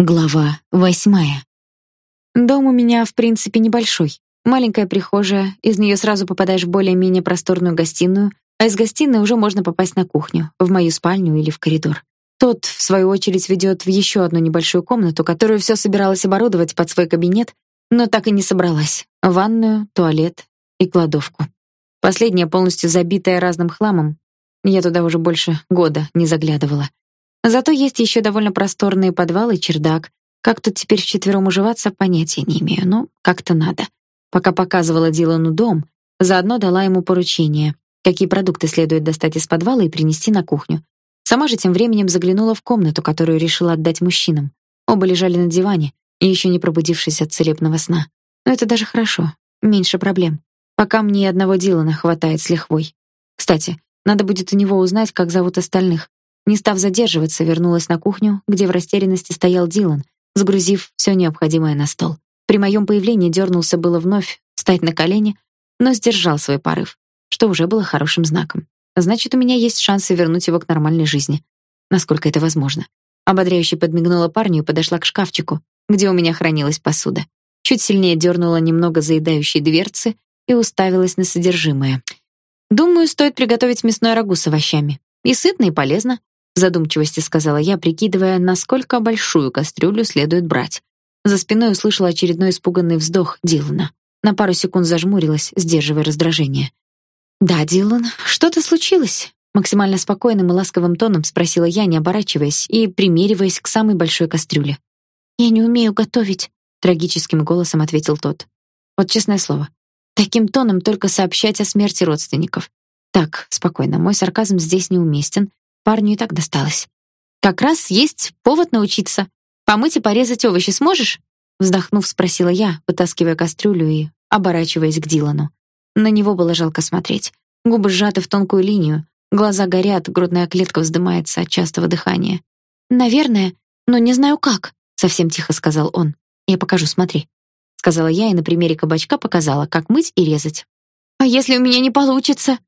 Глава восьмая. Дом у меня, в принципе, небольшой. Маленькая прихожая, из нее сразу попадаешь в более-менее просторную гостиную, а из гостиной уже можно попасть на кухню, в мою спальню или в коридор. Тот, в свою очередь, ведет в еще одну небольшую комнату, которую все собиралась оборудовать под свой кабинет, но так и не собралась. Ванную, туалет и кладовку. Последняя полностью забитая разным хламом. Я туда уже больше года не заглядывала. Зато есть еще довольно просторные подвалы и чердак. Как тут теперь вчетвером уживаться, понятия не имею, но как-то надо. Пока показывала Дилану дом, заодно дала ему поручение, какие продукты следует достать из подвала и принести на кухню. Сама же тем временем заглянула в комнату, которую решила отдать мужчинам. Оба лежали на диване, и еще не пробудившись от целебного сна. Но это даже хорошо, меньше проблем. Пока мне одного Дилана хватает с лихвой. Кстати, надо будет у него узнать, как зовут остальных. Не став задерживаться, вернулась на кухню, где в растерянности стоял Дилан, сгрузив все необходимое на стол. При моем появлении дернулся было вновь встать на колени, но сдержал свой порыв, что уже было хорошим знаком. Значит, у меня есть шансы вернуть его к нормальной жизни, насколько это возможно. Ободряюще подмигнула парню и подошла к шкафчику, где у меня хранилась посуда. Чуть сильнее дернула немного заедающей дверцы и уставилась на содержимое. Думаю, стоит приготовить мясное рагу с овощами. И сытно, и полезно в задумчивости сказала я, прикидывая, насколько большую кастрюлю следует брать. За спиной услышала очередной испуганный вздох Дилана. На пару секунд зажмурилась, сдерживая раздражение. "Да, Дилан, что-то случилось?" максимально спокойным и ласковым тоном спросила я, не оборачиваясь и примериваясь к самой большой кастрюле. "Я не умею готовить", трагическим голосом ответил тот. Вот честное слово, таким тоном только сообщать о смерти родственников. Так, спокойно, мой сарказм здесь неуместен, Парню и так досталось. Как раз есть повод научиться. Помыть и порезать овощи сможешь? Вздохнув, спросила я, вытаскивая кастрюлю и оборачиваясь к Дилану. На него было жалко смотреть. Губы сжаты в тонкую линию, глаза горят, грудная клетка вздымается от частого дыхания. Наверное, но не знаю как, совсем тихо сказал он. Я покажу, смотри, сказала я и на примере кабачка показала, как мыть и резать. А если у меня не получится?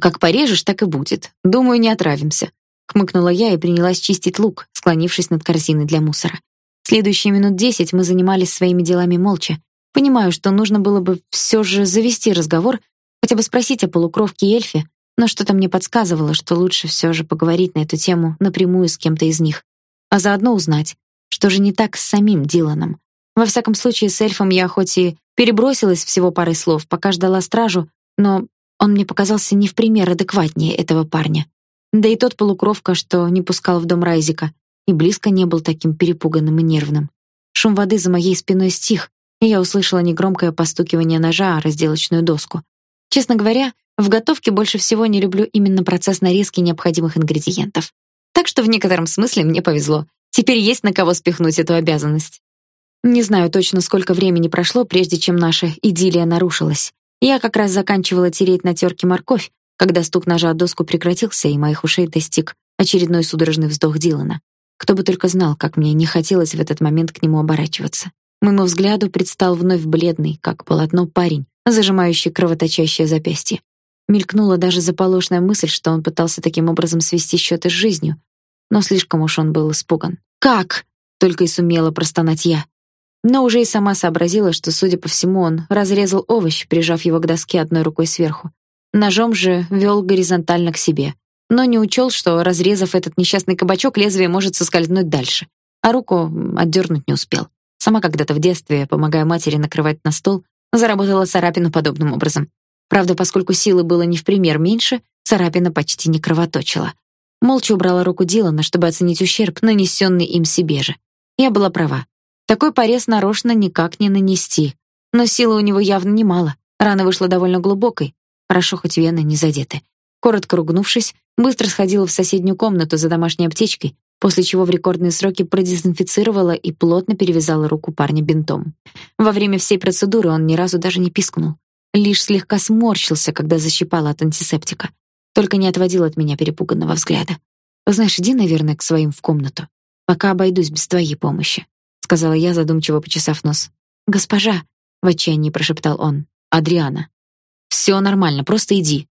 Как порежешь, так и будет. Думаю, не отравимся. Хмыкнула я и принялась чистить лук, склонившись над корзиной для мусора. Следующие минут десять мы занимались своими делами молча. Понимаю, что нужно было бы все же завести разговор, хотя бы спросить о полукровке и эльфе, но что-то мне подсказывало, что лучше все же поговорить на эту тему напрямую с кем-то из них, а заодно узнать, что же не так с самим Диланом. Во всяком случае, с эльфом я хоть и перебросилась всего парой слов, пока ждала стражу, но он мне показался не в пример адекватнее этого парня. Да и тот полукровка, что не пускал в дом Райзика, и близко не был таким перепуганным и нервным. Шум воды за моей спиной стих, и я услышала негромкое постукивание ножа о разделочную доску. Честно говоря, в готовке больше всего не люблю именно процесс нарезки необходимых ингредиентов. Так что в некотором смысле мне повезло. Теперь есть на кого спихнуть эту обязанность. Не знаю точно, сколько времени прошло, прежде чем наша идиллия нарушилась. Я как раз заканчивала тереть на терке морковь, когда стук ножа о доску прекратился, и моих ушей достиг очередной судорожный вздох Дилана. Кто бы только знал, как мне не хотелось в этот момент к нему оборачиваться. Моему взгляду предстал вновь бледный, как полотно парень, зажимающий кровоточащее запястье. Мелькнула даже заполошная мысль, что он пытался таким образом свести счеты с жизнью, но слишком уж он был испуган. «Как?» — только и сумела простонать я но уже и сама сообразила, что, судя по всему, он разрезал овощ, прижав его к доске одной рукой сверху. Ножом же вел горизонтально к себе, но не учел, что, разрезав этот несчастный кабачок, лезвие может соскользнуть дальше, а руку отдернуть не успел. Сама когда-то в детстве, помогая матери накрывать на стол, заработала царапину подобным образом. Правда, поскольку силы было не в пример меньше, царапина почти не кровоточила. Молча убрала руку Дилана, чтобы оценить ущерб, нанесенный им себе же. Я была права. Такой порез нарочно никак не нанести. Но силы у него явно немало. Рана вышла довольно глубокой. Хорошо, хоть вены не задеты. Коротко ругнувшись, быстро сходила в соседнюю комнату за домашней аптечкой, после чего в рекордные сроки продезинфицировала и плотно перевязала руку парня бинтом. Во время всей процедуры он ни разу даже не пискнул. Лишь слегка сморщился, когда защипала от антисептика. Только не отводил от меня перепуганного взгляда. «Знаешь, иди, наверное, к своим в комнату. Пока обойдусь без твоей помощи сказала я, задумчиво почесав нос. Госпожа, в отчаянии прошептал он. Адриана. Все нормально, просто иди.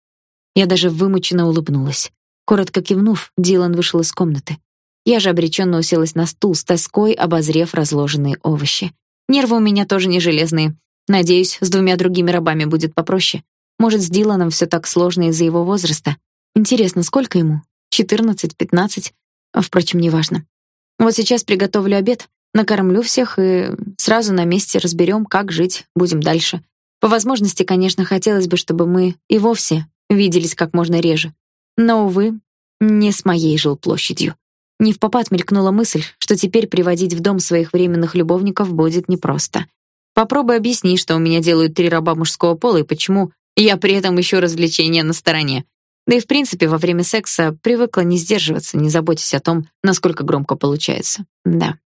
Я даже вымученно улыбнулась. Коротко кивнув, Дилан вышел из комнаты. Я же обреченно уселась на стул с тоской, обозрев разложенные овощи. Нервы у меня тоже не железные. Надеюсь, с двумя другими рабами будет попроще. Может, с Диланом все так сложно из-за его возраста. Интересно, сколько ему? 14, 15? А, впрочем, неважно. Вот сейчас приготовлю обед, накормлю всех и сразу на месте разберем, как жить будем дальше. По возможности, конечно, хотелось бы, чтобы мы и вовсе виделись как можно реже. Но, увы, не с моей жилплощадью. Не в попад мелькнула мысль, что теперь приводить в дом своих временных любовников будет непросто. Попробуй объясни, что у меня делают три раба мужского пола и почему я при этом ищу развлечения на стороне. Да и в принципе во время секса привыкла не сдерживаться, не заботясь о том, насколько громко получается. Да.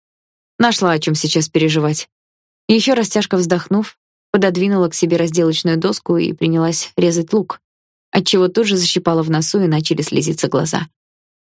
Нашла о чем сейчас переживать. Еще раз тяжко вздохнув, пододвинула к себе разделочную доску и принялась резать лук, отчего тут же защипала в носу и начали слезиться глаза.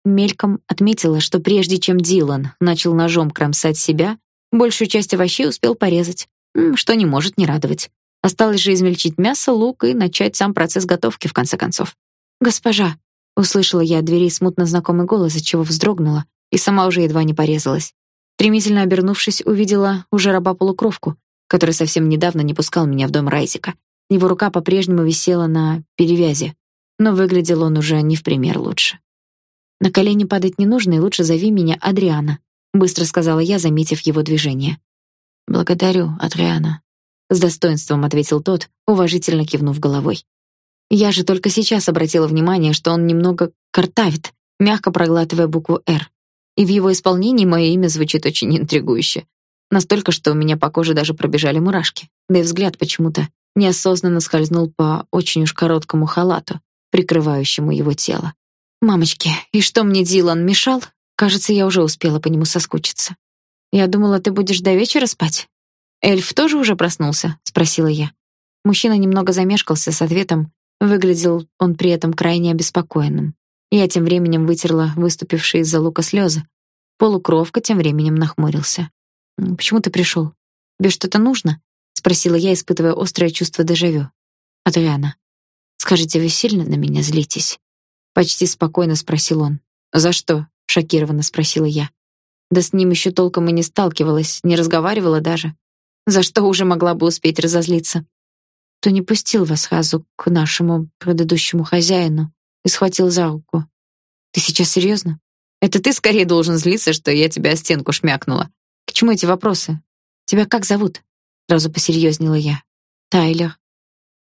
Мельком отметила, что прежде чем Дилан начал ножом кромсать себя, большую часть овощей успел порезать, что не может не радовать. Осталось же измельчить мясо, лук и начать сам процесс готовки в конце концов. "Госпожа", услышала я от двери смутно знакомый голос, от чего вздрогнула и сама уже едва не порезалась. Стремительно обернувшись, увидела уже раба-полукровку, который совсем недавно не пускал меня в дом Райзика. Его рука по-прежнему висела на перевязи, но выглядел он уже не в пример лучше. На колени падать не нужно, и лучше зови меня Адриана, быстро сказала я, заметив его движение. Благодарю, Адриана, с достоинством ответил тот, уважительно кивнув головой. Я же только сейчас обратила внимание, что он немного картавит, мягко проглатывая букву Р. И в его исполнении мое имя звучит очень интригующе. Настолько, что у меня по коже даже пробежали мурашки. Да и взгляд почему-то неосознанно скользнул по очень уж короткому халату, прикрывающему его тело. Мамочки, и что мне Дилан мешал? Кажется, я уже успела по нему соскучиться. Я думала, ты будешь до вечера спать. Эльф тоже уже проснулся, спросила я. Мужчина немного замешкался с ответом, выглядел он при этом крайне обеспокоенным. Я тем временем вытерла выступившие из-за лука слезы. Полукровка тем временем нахмурился. Почему ты пришел? Тебе что-то нужно? спросила я, испытывая острое чувство дежавю. Адриана, скажите, вы сильно на меня злитесь? почти спокойно спросил он. "За что?" шокированно спросила я. Да с ним еще толком и не сталкивалась, не разговаривала даже. За что уже могла бы успеть разозлиться? Кто не пустил вас Хазу к нашему предыдущему хозяину и схватил за руку. Ты сейчас серьезно? Это ты скорее должен злиться, что я тебя о стенку шмякнула. К чему эти вопросы? Тебя как зовут? Сразу посерьезнела я. Тайлер.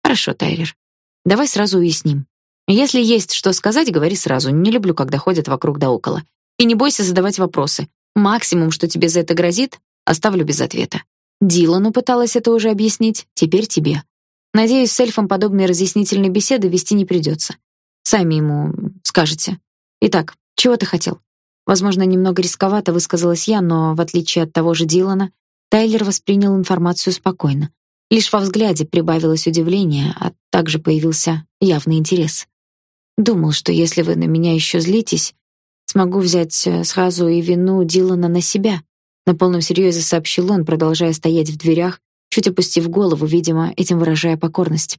Хорошо, Тайлер. Давай сразу уясним. Если есть что сказать, говори сразу. Не люблю, когда ходят вокруг да около. И не бойся задавать вопросы. Максимум, что тебе за это грозит, оставлю без ответа. Дилану пыталась это уже объяснить, теперь тебе. Надеюсь, с эльфом подобные разъяснительные беседы вести не придется. Сами ему скажете. Итак, чего ты хотел? Возможно, немного рисковато высказалась я, но в отличие от того же Дилана, Тайлер воспринял информацию спокойно. Лишь во взгляде прибавилось удивление, а также появился явный интерес. Думал, что если вы на меня еще злитесь, смогу взять э, сразу и вину Дилана на себя. На полном серьезе сообщил он, продолжая стоять в дверях, чуть опустив голову, видимо, этим выражая покорность.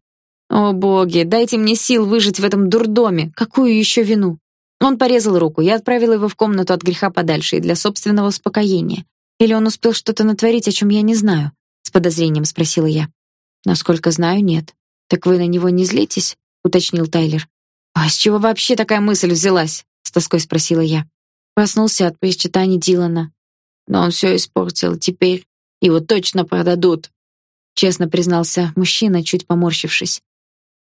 О боги, дайте мне сил выжить в этом дурдоме. Какую еще вину? Он порезал руку. Я отправила его в комнату от греха подальше и для собственного успокоения. Или он успел что-то натворить, о чем я не знаю? С подозрением спросила я. Насколько знаю, нет. Так вы на него не злитесь? уточнил Тайлер. «А с чего вообще такая мысль взялась?» — с тоской спросила я. Проснулся от причитаний Дилана. Но он все испортил. Теперь его точно продадут. Честно признался мужчина, чуть поморщившись.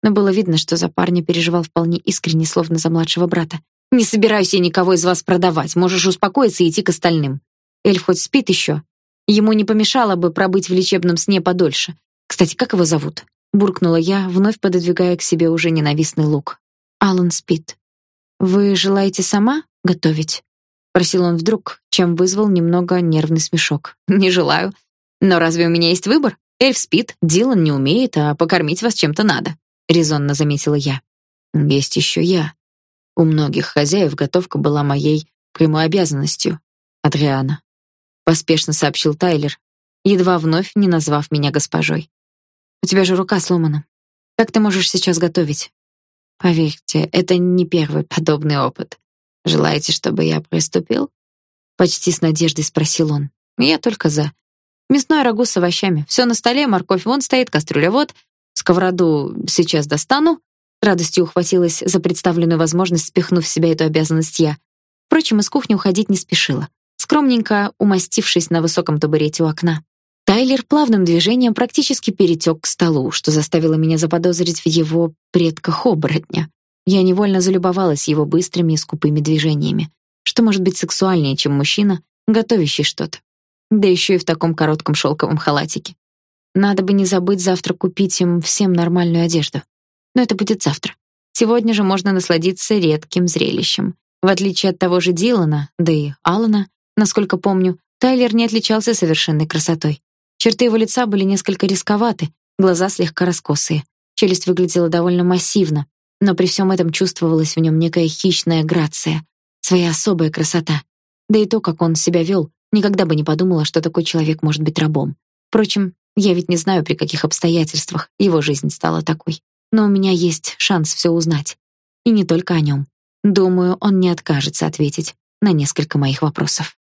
Но было видно, что за парня переживал вполне искренне, словно за младшего брата. «Не собираюсь я никого из вас продавать. Можешь успокоиться и идти к остальным. Эльф хоть спит еще. Ему не помешало бы пробыть в лечебном сне подольше. Кстати, как его зовут?» Буркнула я, вновь пододвигая к себе уже ненавистный лук. Алан спит. Вы желаете сама готовить? спросил он вдруг, чем вызвал немного нервный смешок. Не желаю. Но разве у меня есть выбор? Эльф спит, Дилан не умеет, а покормить вас чем-то надо, резонно заметила я. Есть еще я. У многих хозяев готовка была моей прямой обязанностью. Адриана, поспешно сообщил Тайлер, едва вновь не назвав меня госпожой. У тебя же рука сломана. Как ты можешь сейчас готовить? Поверьте, это не первый подобный опыт. Желаете, чтобы я приступил? почти с надеждой спросил он. Я только за. Мясное рагу с овощами. Все на столе, морковь вон стоит, кастрюля вот. Сковороду сейчас достану. Радостью ухватилась за представленную возможность, спихнув в себя эту обязанность я. Впрочем, из кухни уходить не спешила, скромненько умастившись на высоком табурете у окна. Тайлер плавным движением практически перетек к столу, что заставило меня заподозрить в его предках-оборотня. Я невольно залюбовалась его быстрыми и скупыми движениями. Что может быть сексуальнее, чем мужчина, готовящий что-то? Да еще и в таком коротком шелковом халатике. Надо бы не забыть завтра купить им всем нормальную одежду. Но это будет завтра. Сегодня же можно насладиться редким зрелищем. В отличие от того же Дилана, да и Алана, насколько помню, Тайлер не отличался совершенной красотой. Черты его лица были несколько рисковаты, глаза слегка раскосые. Челюсть выглядела довольно массивно, но при всем этом чувствовалась в нем некая хищная грация, своя особая красота. Да и то, как он себя вел, никогда бы не подумала, что такой человек может быть рабом. Впрочем, я ведь не знаю, при каких обстоятельствах его жизнь стала такой. Но у меня есть шанс все узнать. И не только о нем. Думаю, он не откажется ответить на несколько моих вопросов.